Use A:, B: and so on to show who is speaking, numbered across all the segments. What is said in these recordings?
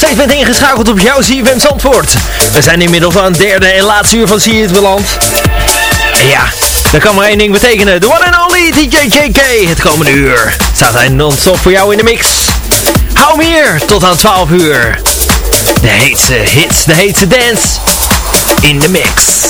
A: nog steeds bent ingeschakeld op jouw CFM Zandvoort. We zijn inmiddels aan het derde en laatste uur van See It beland. En ja, dat kan maar één ding betekenen. The one and only DJ JK. Het komende uur staat hij non-stop voor jou in de mix. Hou hem hier tot aan 12 uur. De heetste hits, de heetste dance in de mix.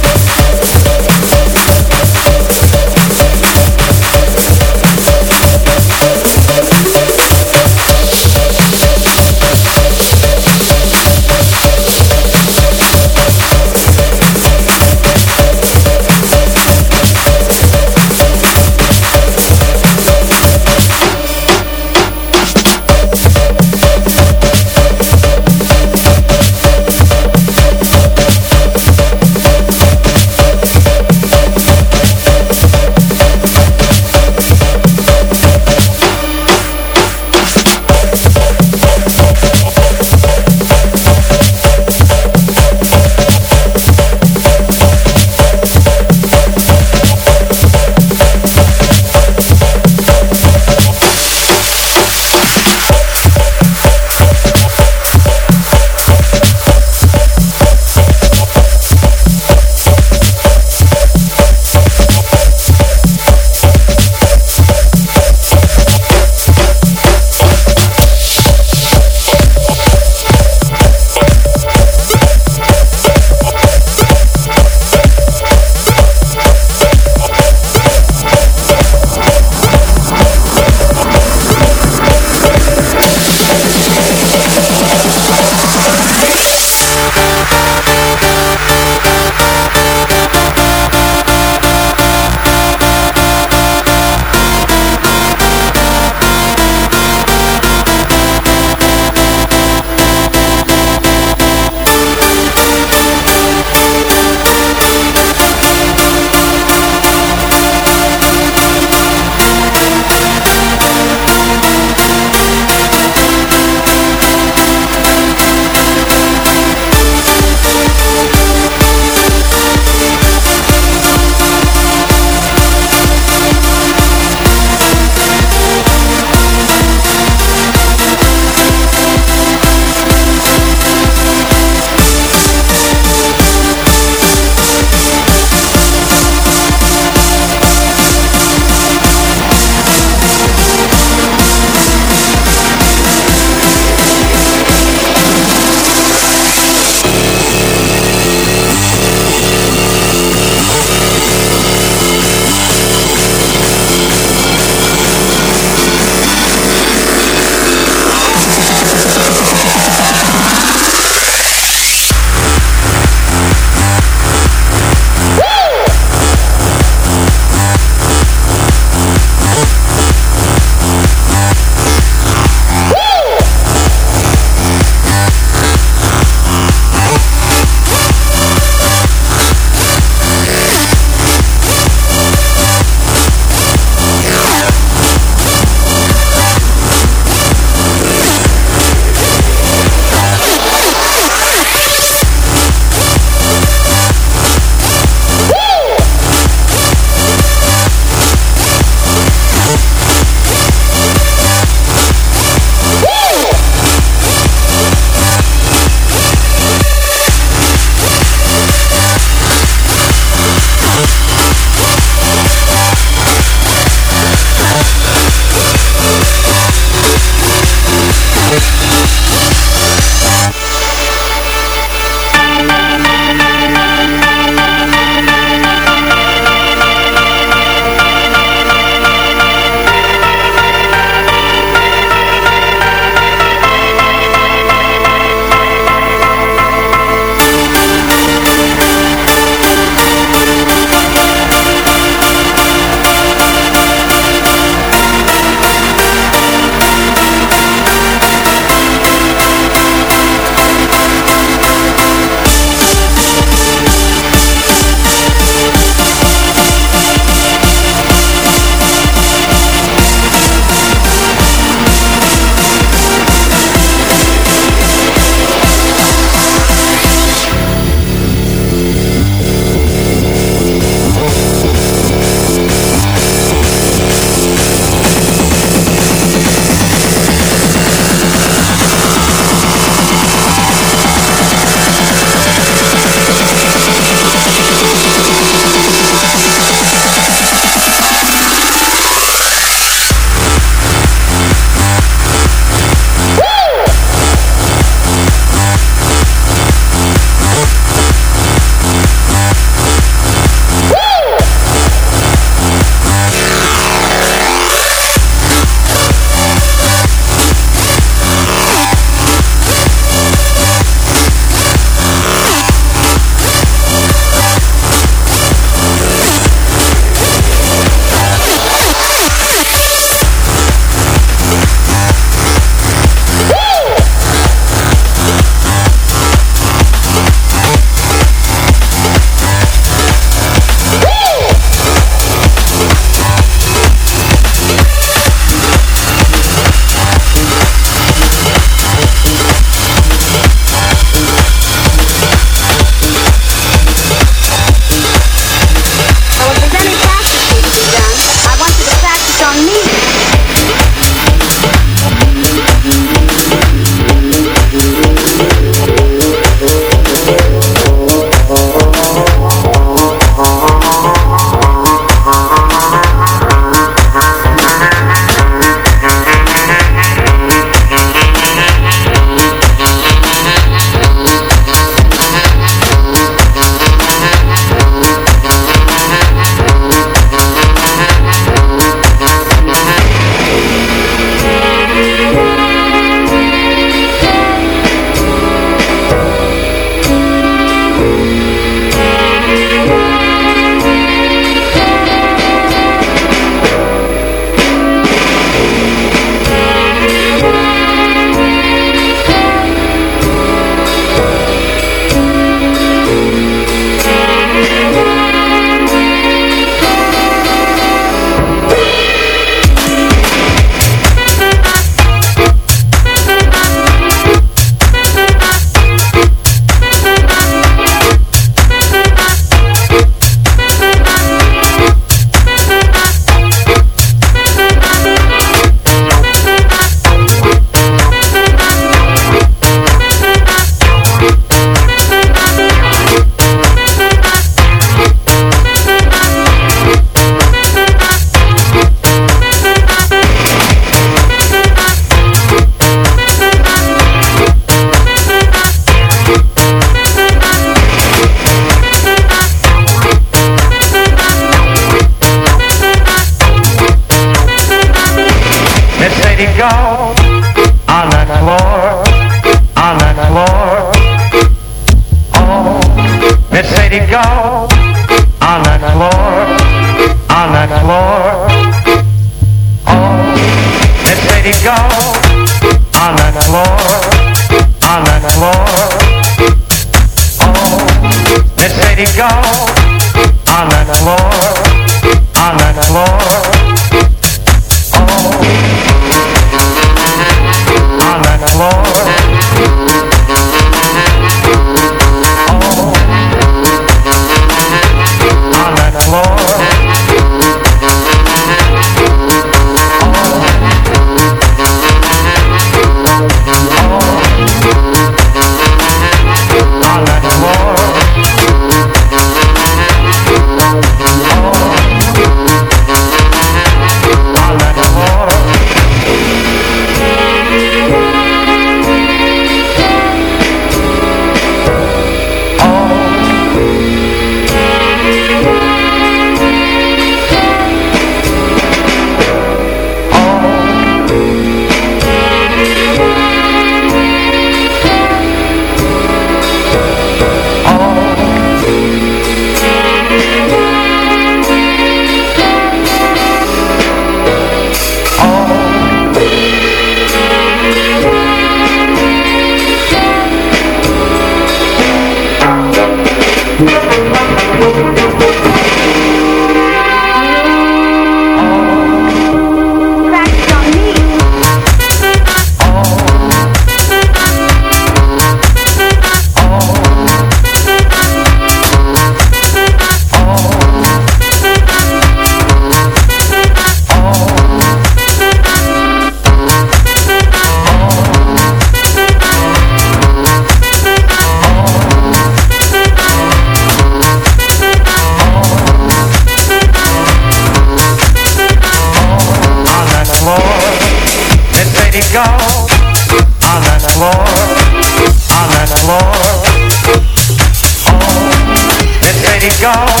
A: Go.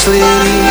A: sleep.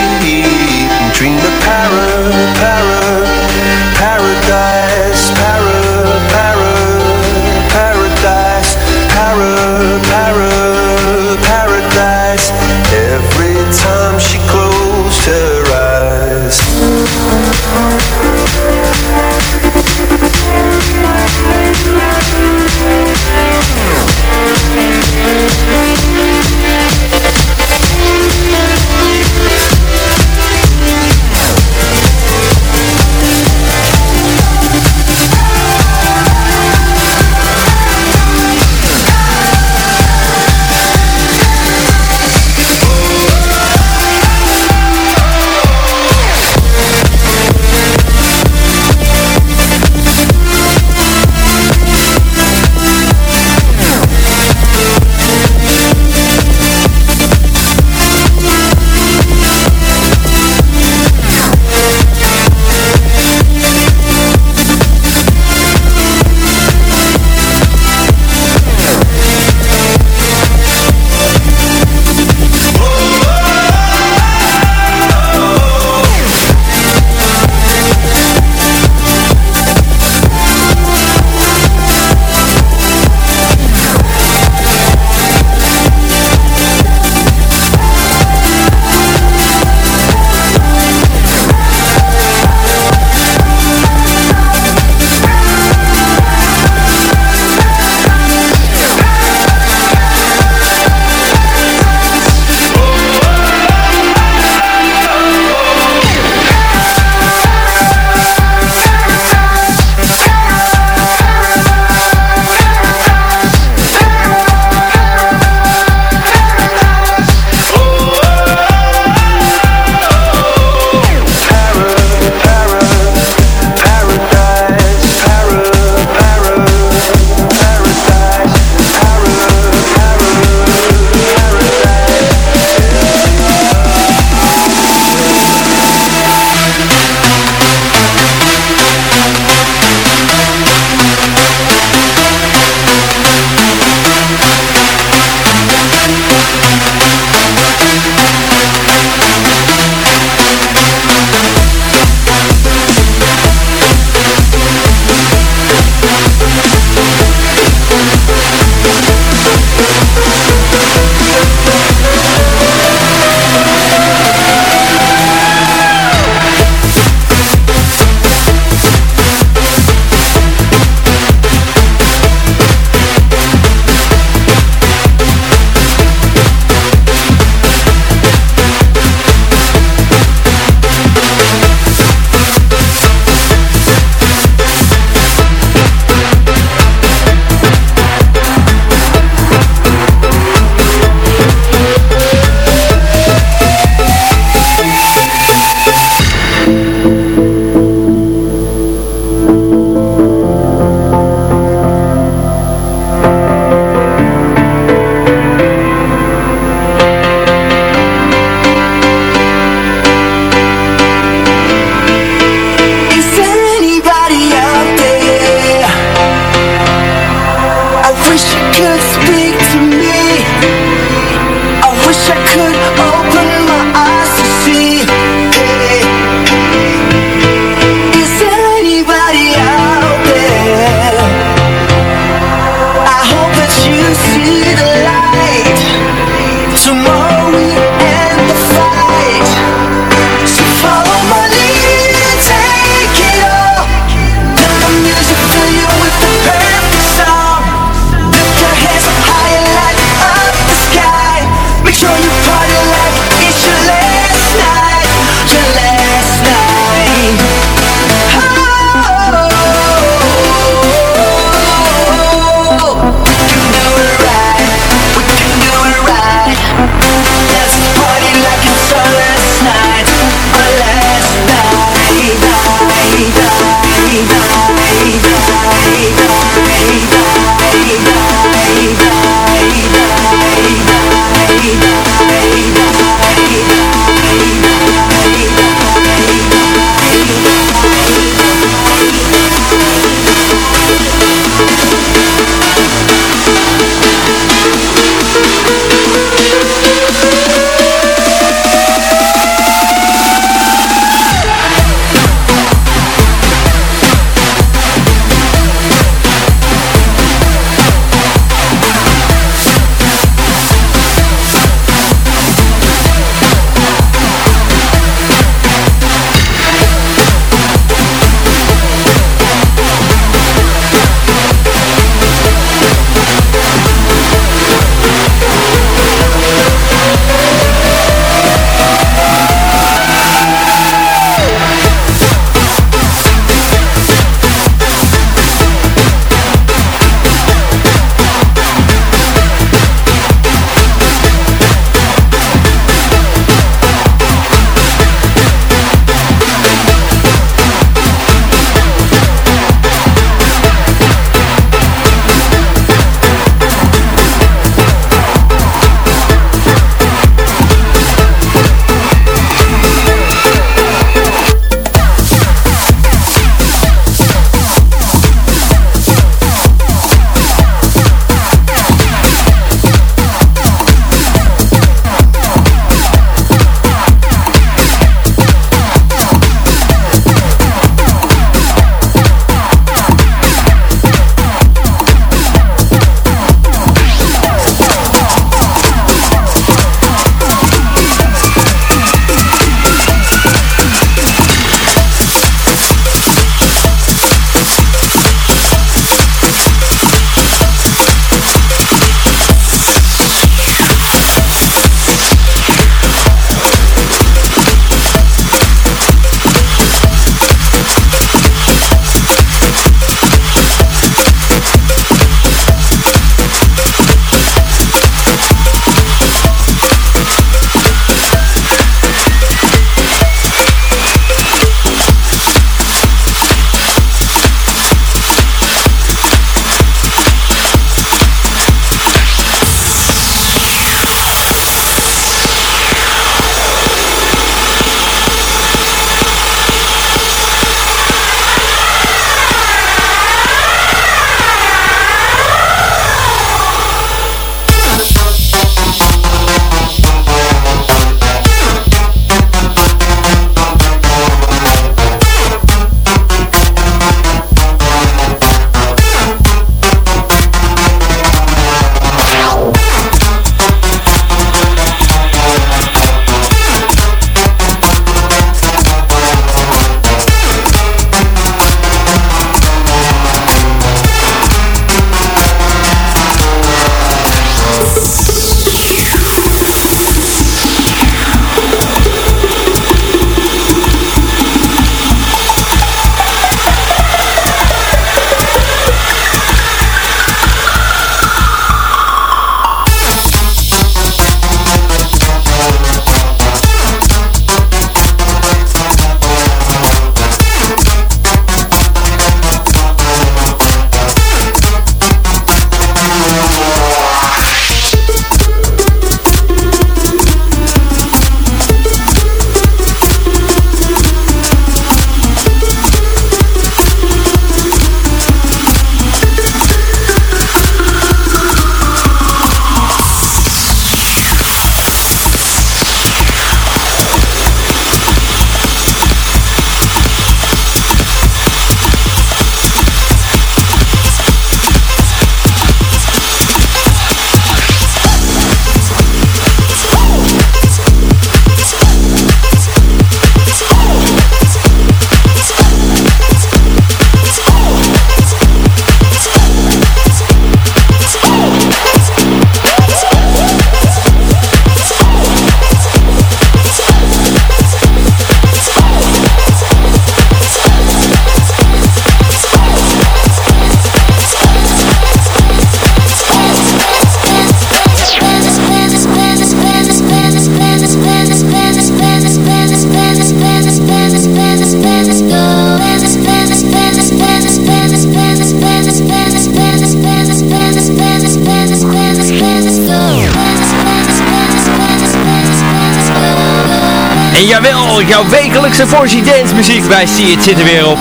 A: Jouw wekelijkse portie dance muziek bij See It zit er weer op.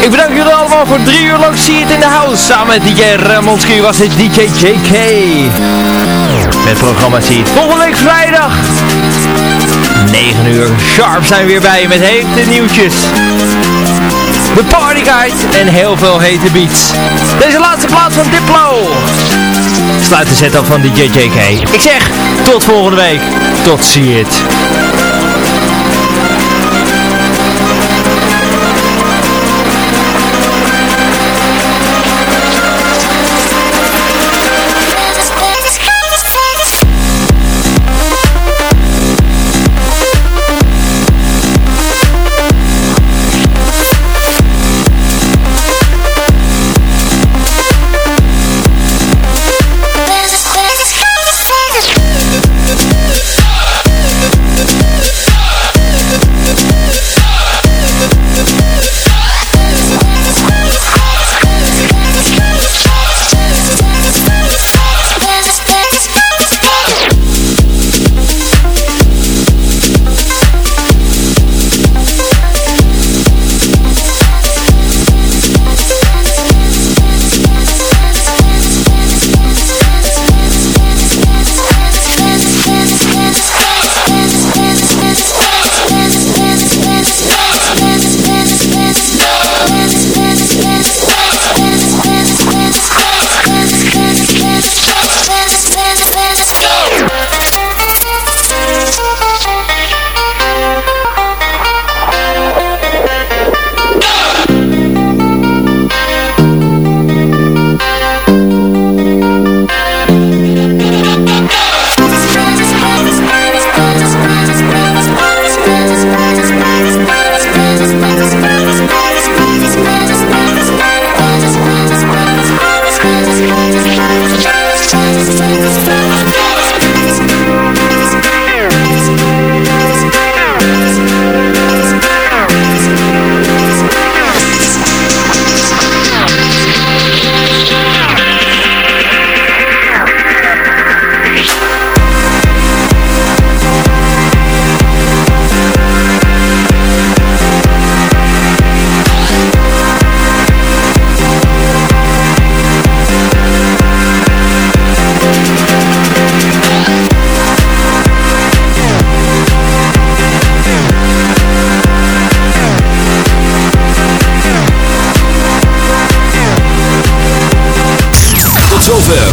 A: Ik bedank jullie allemaal voor drie uur lang See It in the House. Samen met DJ Ramonski was dit DJ JK. Met programma. Volgende week vrijdag. 9 uur sharp zijn we weer bij je met hete nieuwtjes. De Party Guide en heel veel hete beats. Deze laatste plaats van Diplo. Sluit de set van DJ JK. Ik zeg, tot volgende week. Tot See It.